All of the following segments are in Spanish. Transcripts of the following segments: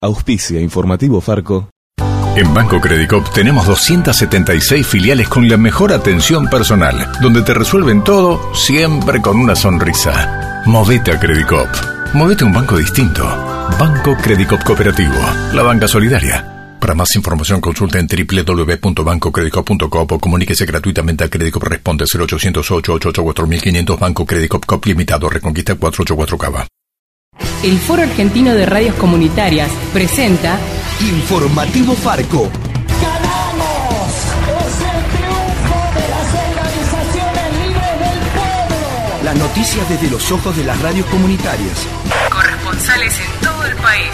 Auspicia Informativo Farco. En Banco Credicop tenemos 276 filiales con la mejor atención personal, donde te resuelven todo siempre con una sonrisa. Movete a Credicop. Movete a un banco distinto. Banco Credicop Cooperativo. La banca solidaria. Para más información consulta en www.bancocredicop.com o comuníquese gratuitamente a Credicop Responde 0800 888 4500 Banco Credicop Cop Limitado Reconquista 484 Cava. El Foro Argentino de Radios Comunitarias presenta Informativo Farco. ¡Ganamos! ¡Es el triunfo de las organizaciones libres del pueblo! Las noticias desde los ojos de las radios comunitarias. corresponsales en todo el país.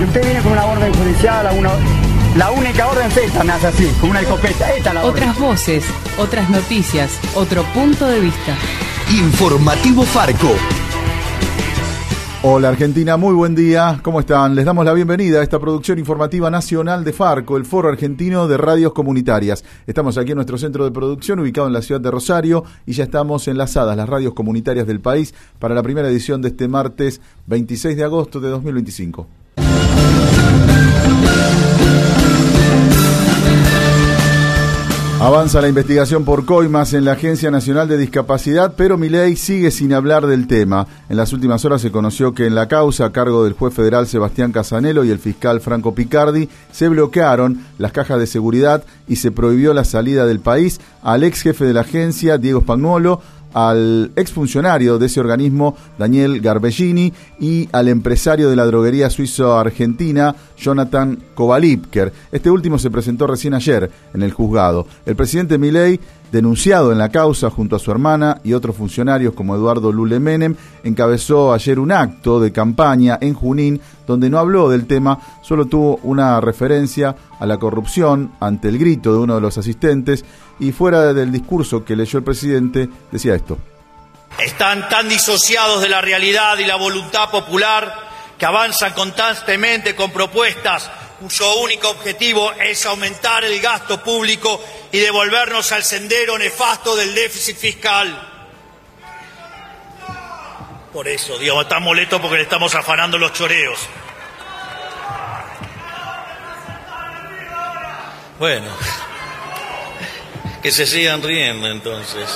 Y usted viene con una orden judicial, una, la única orden es esta, me hace así, con una escopeta. Esta es la orden. Otras voces, otras noticias, otro punto de vista. Informativo Farco. Hola Argentina, muy buen día. ¿Cómo están? Les damos la bienvenida a esta producción informativa nacional de Farco, el Foro Argentino de Radios Comunitarias. Estamos aquí en nuestro centro de producción ubicado en la ciudad de Rosario y ya estamos enlazadas las radios comunitarias del país para la primera edición de este martes 26 de agosto de 2025. Avanza la investigación por coimas en la Agencia Nacional de Discapacidad, pero Milei sigue sin hablar del tema. En las últimas horas se conoció que en la causa a cargo del juez federal Sebastián Casanelo y el fiscal Franco Picardi se bloquearon las cajas de seguridad y se prohibió la salida del país al ex jefe de la agencia, Diego Spagnuolo, al exfuncionario de ese organismo, Daniel Garbellini, y al empresario de la droguería suizo-argentina, Jonathan Kovalipker. Este último se presentó recién ayer en el juzgado. El presidente Milei, denunciado en la causa junto a su hermana y otros funcionarios como Eduardo Lule Menem, encabezó ayer un acto de campaña en Junín donde no habló del tema, solo tuvo una referencia a la corrupción ante el grito de uno de los asistentes y fuera del discurso que leyó el presidente decía esto. Están tan disociados de la realidad y la voluntad popular que avanzan constantemente con propuestas cuyo único objetivo es aumentar el gasto público y devolvernos al sendero nefasto del déficit fiscal. Por eso, Dios, está molesto porque le estamos afanando los choreos. Bueno, que se sigan riendo entonces.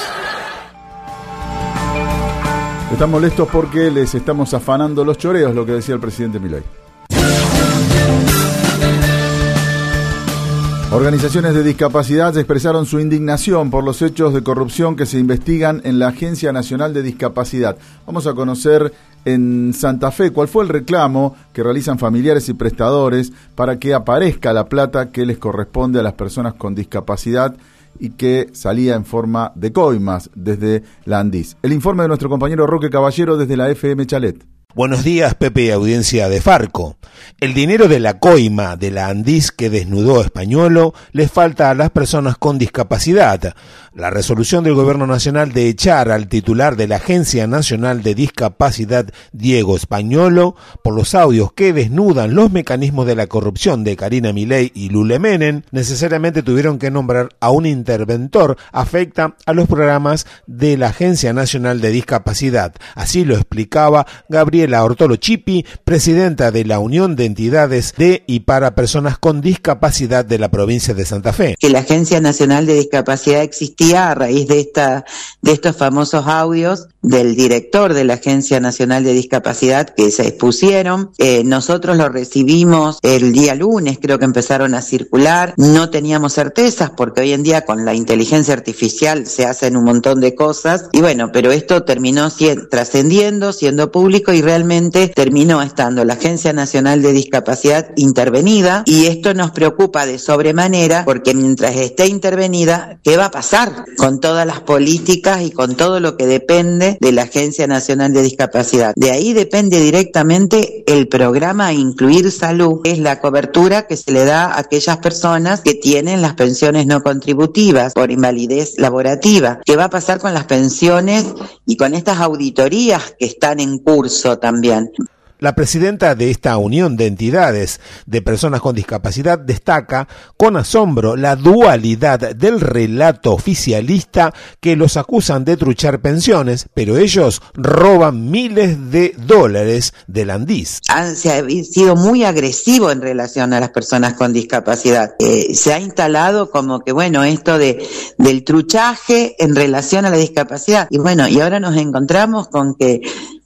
Están molestos porque les estamos afanando los choreos, lo que decía el presidente Milei. Organizaciones de discapacidad expresaron su indignación por los hechos de corrupción que se investigan en la Agencia Nacional de Discapacidad. Vamos a conocer en Santa Fe cuál fue el reclamo que realizan familiares y prestadores para que aparezca la plata que les corresponde a las personas con discapacidad y que salía en forma de coimas desde la Andis. El informe de nuestro compañero Roque Caballero desde la FM Chalet. Buenos días, Pepe y audiencia de Farco. El dinero de la coima de la Andis que desnudó Españolo les falta a las personas con discapacidad. La resolución del Gobierno Nacional de echar al titular de la Agencia Nacional de Discapacidad, Diego Españolo, por los audios que desnudan los mecanismos de la corrupción de Karina Milei y Lule Menem, necesariamente tuvieron que nombrar a un interventor afecta a los programas de la Agencia Nacional de Discapacidad. Así lo explicaba Gabriela Ortolo Chipi, presidenta de la Unión de Entidades de y para Personas con Discapacidad de la provincia de Santa Fe. que la Agencia Nacional de Discapacidad existía a raíz de esta de estos famosos audios del director de la Agencia Nacional de Discapacidad que se expusieron. Eh, nosotros lo recibimos el día lunes, creo que empezaron a circular. No teníamos certezas porque hoy en día con la inteligencia artificial se hacen un montón de cosas y bueno, pero esto terminó trascendiendo, siendo público y realmente terminó estando la Agencia Nacional de Discapacidad intervenida y esto nos preocupa de sobremanera porque mientras esté intervenida, ¿qué va a pasar con todas las políticas y con todo lo que depende de la Agencia Nacional de Discapacidad? De ahí depende directamente el programa Incluir Salud, que es la cobertura que se le da a aquellas personas que tienen las pensiones no contributivas por invalidez laborativa. ¿Qué va a pasar con las pensiones y con estas auditorías que están en curso también? La presidenta de esta unión de entidades de personas con discapacidad destaca con asombro la dualidad del relato oficialista que los acusan de truchar pensiones, pero ellos roban miles de dólares del Andís. se ha sido muy agresivo en relación a las personas con discapacidad. Eh, se ha instalado como que, bueno, esto de, del truchaje en relación a la discapacidad. Y bueno, y ahora nos encontramos con que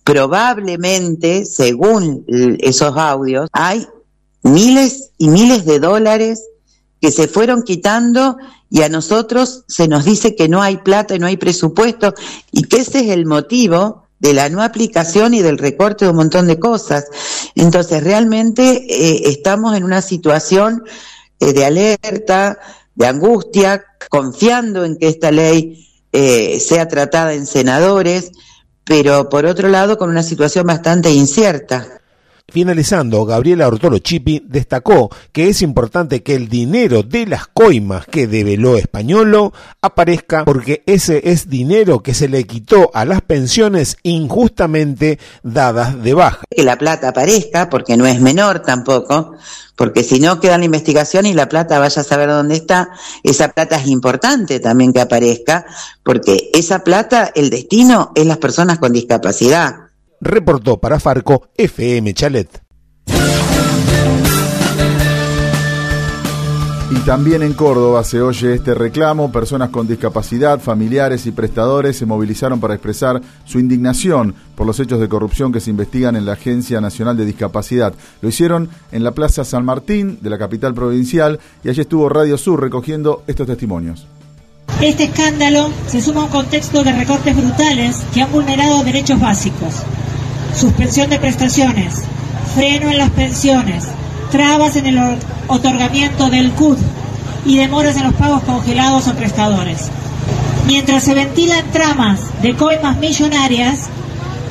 probablemente, según esos audios, hay miles y miles de dólares que se fueron quitando y a nosotros se nos dice que no hay plata y no hay presupuesto y que ese es el motivo de la no aplicación y del recorte de un montón de cosas. Entonces, realmente eh, estamos en una situación eh, de alerta, de angustia, confiando en que esta ley eh, sea tratada en senadores, pero por otro lado con una situación bastante incierta. Finalizando, Gabriela Ortolo Chipi destacó que es importante que el dinero de las coimas que develó Españolo aparezca porque ese es dinero que se le quitó a las pensiones injustamente dadas de baja. Que la plata aparezca porque no es menor tampoco, porque si no queda la investigación y la plata vaya a saber dónde está, esa plata es importante también que aparezca porque esa plata, el destino es las personas con discapacidad reportó para Farco FM Chalet. Y también en Córdoba se oye este reclamo. Personas con discapacidad, familiares y prestadores se movilizaron para expresar su indignación por los hechos de corrupción que se investigan en la Agencia Nacional de Discapacidad. Lo hicieron en la Plaza San Martín de la capital provincial y allí estuvo Radio Sur recogiendo estos testimonios. Este escándalo se suma a un contexto de recortes brutales que han vulnerado derechos básicos suspensión de prestaciones, freno en las pensiones, trabas en el otorgamiento del CUD y demoras en los pagos congelados a prestadores. Mientras se ventilan tramas de coimas millonarias,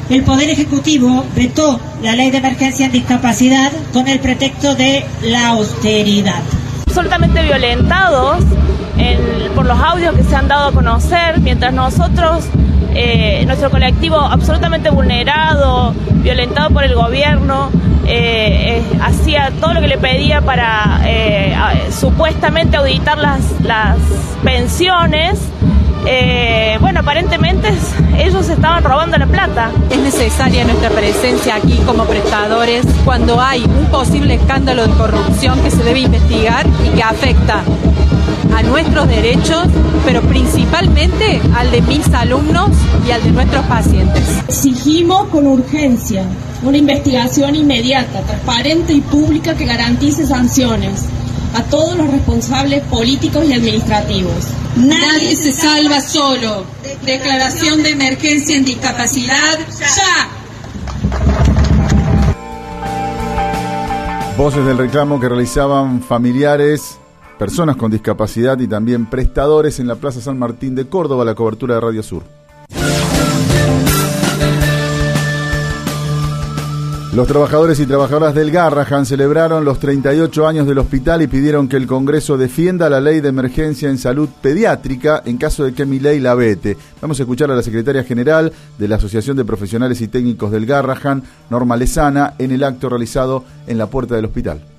el Poder Ejecutivo vetó la ley de emergencia en discapacidad con el pretexto de la austeridad. Absolutamente violentados por los audios que se han dado a conocer, mientras nosotros eh, nuestro colectivo absolutamente vulnerado, violentado por el gobierno, eh, eh, hacía todo lo que le pedía para supuestamente auditar las, las pensiones. bueno, aparentemente ellos estaban robando la plata. Es necesaria nuestra presencia aquí como prestadores cuando hay un posible escándalo de corrupción que se debe investigar y que afecta a nuestros derechos, pero principalmente al de mis alumnos y al de nuestros pacientes. Exigimos con urgencia una investigación inmediata, transparente y pública que garantice sanciones a todos los responsables políticos y administrativos. Nadie se salva solo. Declaración de emergencia en discapacidad ya. Voces del reclamo que realizaban familiares personas con discapacidad y también prestadores en la Plaza San Martín de Córdoba, la cobertura de Radio Sur. Los trabajadores y trabajadoras del Garrahan celebraron los 38 años del hospital y pidieron que el Congreso defienda la ley de emergencia en salud pediátrica en caso de que mi ley la vete. Vamos a escuchar a la secretaria general de la Asociación de Profesionales y Técnicos del Garrahan, Norma Lezana, en el acto realizado en la puerta del hospital.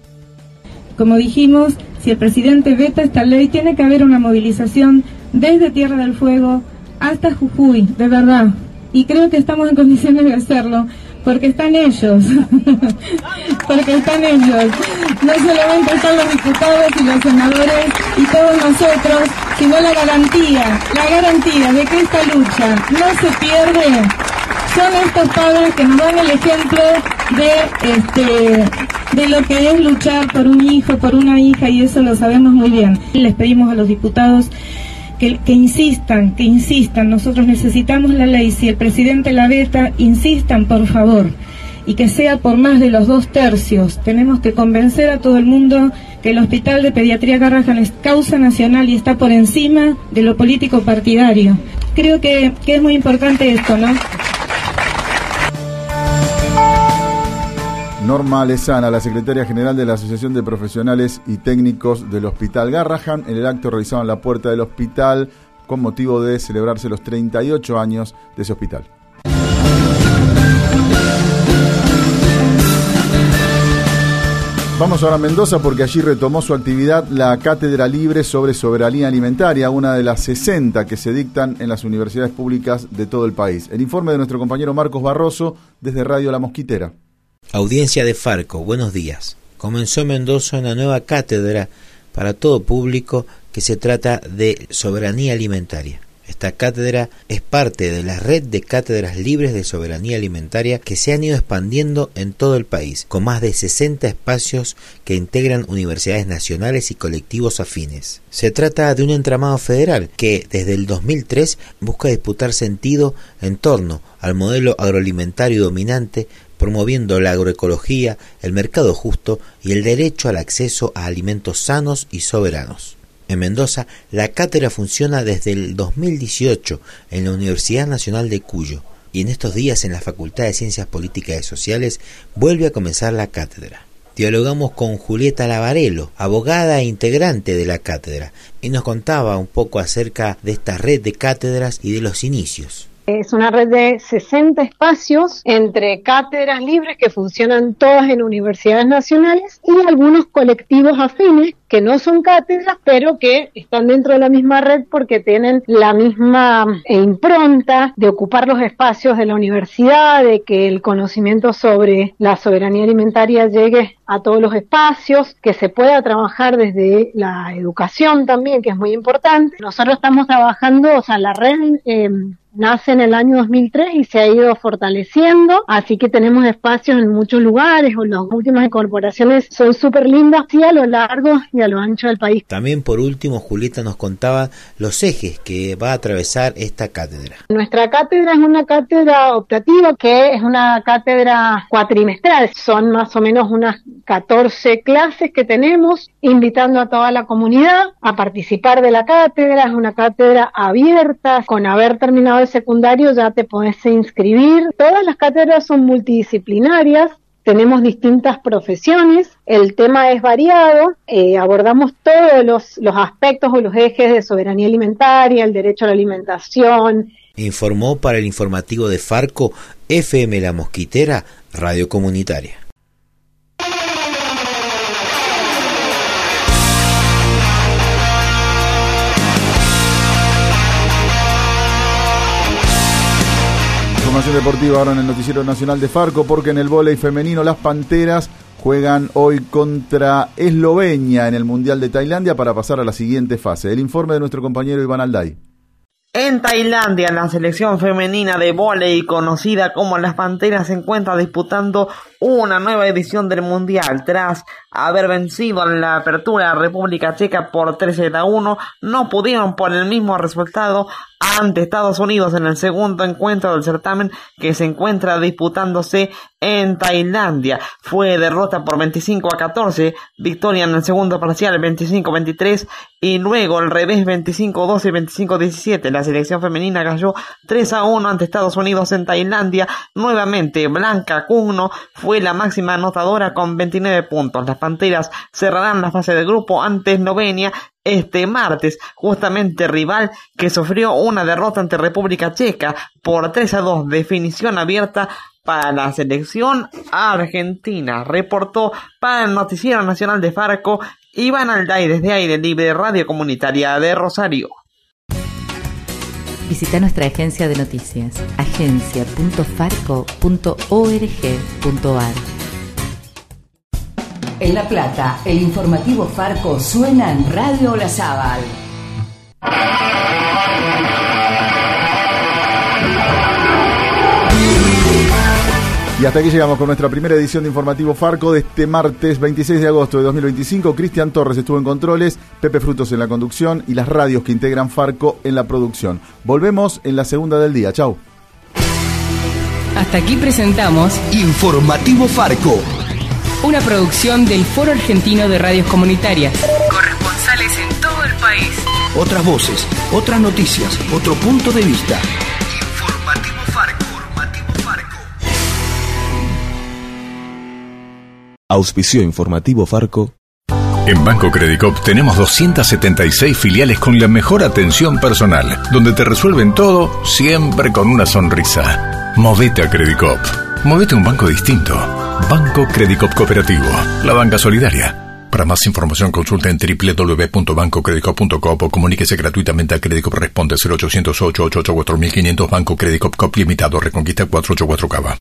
Como dijimos, si el presidente veta esta ley, tiene que haber una movilización desde Tierra del Fuego hasta Jujuy, de verdad. Y creo que estamos en condiciones de hacerlo, porque están ellos, porque están ellos. No solamente están los diputados y los senadores y todos nosotros, sino la garantía, la garantía de que esta lucha no se pierde. Son estos padres que nos dan el ejemplo de este de lo que es luchar por un hijo, por una hija, y eso lo sabemos muy bien. Les pedimos a los diputados que, que, insistan, que insistan, nosotros necesitamos la ley, si el presidente la veta, insistan por favor, y que sea por más de los dos tercios. Tenemos que convencer a todo el mundo que el Hospital de Pediatría Garrahan es causa nacional y está por encima de lo político partidario. Creo que, que es muy importante esto, ¿no? Norma Lezana, la secretaria general de la Asociación de Profesionales y Técnicos del Hospital Garrahan, en el acto realizado en la puerta del hospital con motivo de celebrarse los 38 años de ese hospital. Vamos ahora a Mendoza porque allí retomó su actividad la Cátedra Libre sobre Soberanía Alimentaria, una de las 60 que se dictan en las universidades públicas de todo el país. El informe de nuestro compañero Marcos Barroso desde Radio La Mosquitera. Audiencia de Farco, buenos días. Comenzó en Mendoza una nueva cátedra para todo público que se trata de soberanía alimentaria. Esta cátedra es parte de la red de cátedras libres de soberanía alimentaria que se han ido expandiendo en todo el país, con más de 60 espacios que integran universidades nacionales y colectivos afines. Se trata de un entramado federal que desde el 2003 busca disputar sentido en torno al modelo agroalimentario dominante promoviendo la agroecología, el mercado justo y el derecho al acceso a alimentos sanos y soberanos. En Mendoza, la cátedra funciona desde el 2018 en la Universidad Nacional de Cuyo y en estos días en la Facultad de Ciencias Políticas y Sociales vuelve a comenzar la cátedra. Dialogamos con Julieta Lavarello, abogada e integrante de la cátedra, y nos contaba un poco acerca de esta red de cátedras y de los inicios. Es una red de 60 espacios entre cátedras libres que funcionan todas en universidades nacionales y algunos colectivos afines que no son cátedras, pero que están dentro de la misma red porque tienen la misma eh, impronta de ocupar los espacios de la universidad, de que el conocimiento sobre la soberanía alimentaria llegue a todos los espacios, que se pueda trabajar desde la educación también, que es muy importante. Nosotros estamos trabajando, o sea, la red eh, nace en el año 2003 y se ha ido fortaleciendo, así que tenemos espacios en muchos lugares, o las últimas incorporaciones son súper lindas, sí, a lo largo y a lo ancho del país. También por último, Julieta nos contaba los ejes que va a atravesar esta cátedra. Nuestra cátedra es una cátedra optativa que es una cátedra cuatrimestral, son más o menos unas 14 clases que tenemos, invitando a toda la comunidad a participar de la cátedra, es una cátedra abierta, con haber terminado secundario ya te podés inscribir. Todas las cátedras son multidisciplinarias, tenemos distintas profesiones, el tema es variado, eh, abordamos todos los, los aspectos o los ejes de soberanía alimentaria, el derecho a la alimentación. Informó para el informativo de Farco FM La Mosquitera, Radio Comunitaria. Deportiva ahora en el Noticiero Nacional de Farco, porque en el vóley femenino las Panteras juegan hoy contra Eslovenia en el Mundial de Tailandia para pasar a la siguiente fase. El informe de nuestro compañero Iván Alday. En Tailandia, la selección femenina de vóley, conocida como las Panteras, se encuentra disputando una nueva edición del Mundial. Tras haber vencido en la apertura a República Checa por 13 a 1, no pudieron por el mismo resultado ante Estados Unidos en el segundo encuentro del certamen que se encuentra disputándose en Tailandia. Fue derrota por 25 a 14, victoria en el segundo parcial 25-23 y luego el revés 25-12 y 25-17. Selección femenina cayó 3 a 1 ante Estados Unidos en Tailandia. Nuevamente Blanca Cugno fue la máxima anotadora con 29 puntos. Las Panteras cerrarán la fase de grupo ante Eslovenia este martes, justamente rival que sufrió una derrota ante República Checa por 3 a 2, definición abierta para la selección argentina. Reportó para el Noticiero Nacional de Farco Iván Alday desde Aire Libre Radio Comunitaria de Rosario. Visita nuestra agencia de noticias, agencia.farco.org.ar. En La Plata, el informativo Farco suena en Radio Olazábal. Y hasta aquí llegamos con nuestra primera edición de Informativo Farco de este martes 26 de agosto de 2025. Cristian Torres estuvo en controles, Pepe Frutos en la conducción y las radios que integran Farco en la producción. Volvemos en la segunda del día. Chau. Hasta aquí presentamos Informativo Farco. Una producción del Foro Argentino de Radios Comunitarias. Corresponsales en todo el país. Otras voces, otras noticias, otro punto de vista. Auspicio informativo Farco. En Banco Credicop tenemos 276 filiales con la mejor atención personal, donde te resuelven todo siempre con una sonrisa. Movete a Credicop. Movete a un banco distinto. Banco Credicop Cooperativo, la banca solidaria. Para más información consulta en www.bancocredicop.com o comuníquese gratuitamente a Credicop Responde 0808 884 Banco Credicop Cop Limitado Reconquista 484 Cava.